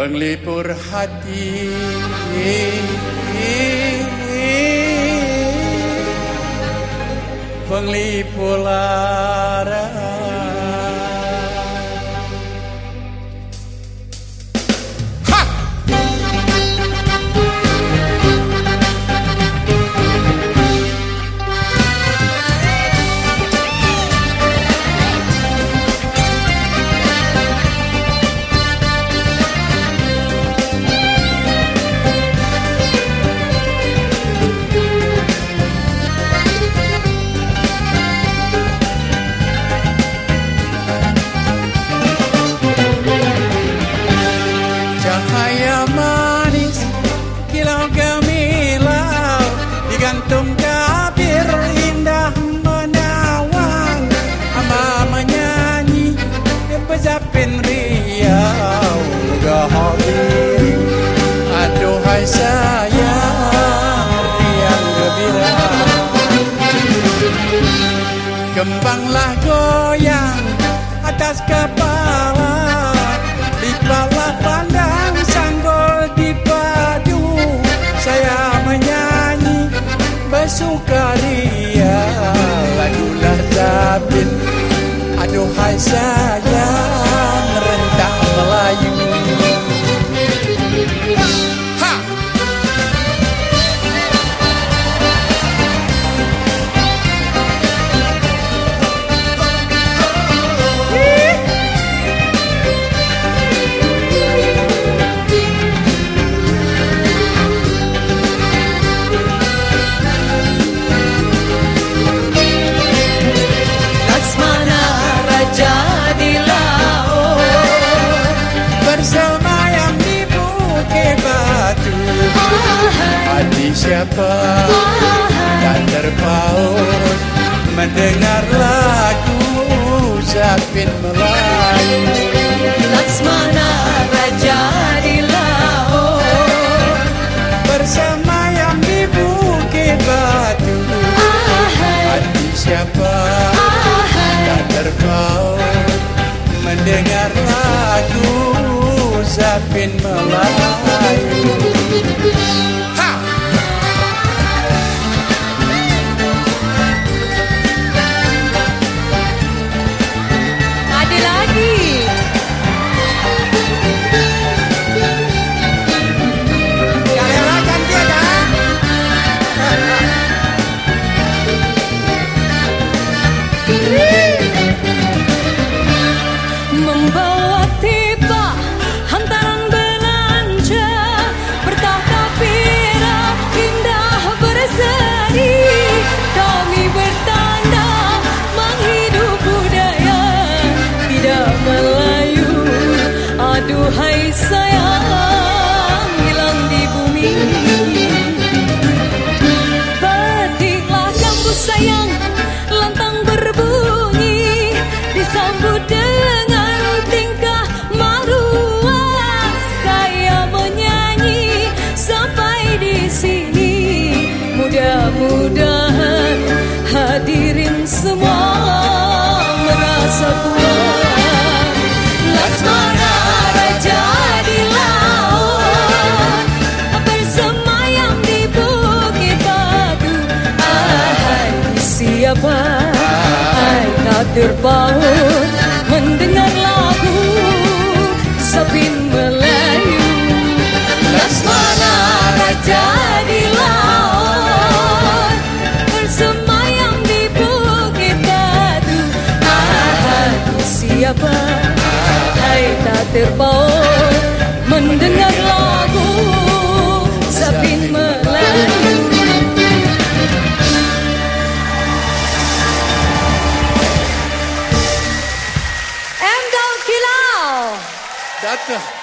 penglipur hati. Penglipur lara Tầm. Siapa dan terpaut Mendengar lagu Zapin Melayu? Laksmana Raja di laut. Bersemayam di bukit batu. Hati siapa dan terpaut Mendengar lagu Zapin Melayu? Ha! Aduhai Terpaut Mendengar lagu Sapin Melayu. Laksmana Raja di laut Bersemayam di bukit batu Ahai siapa? Hai tak terpaut That's a...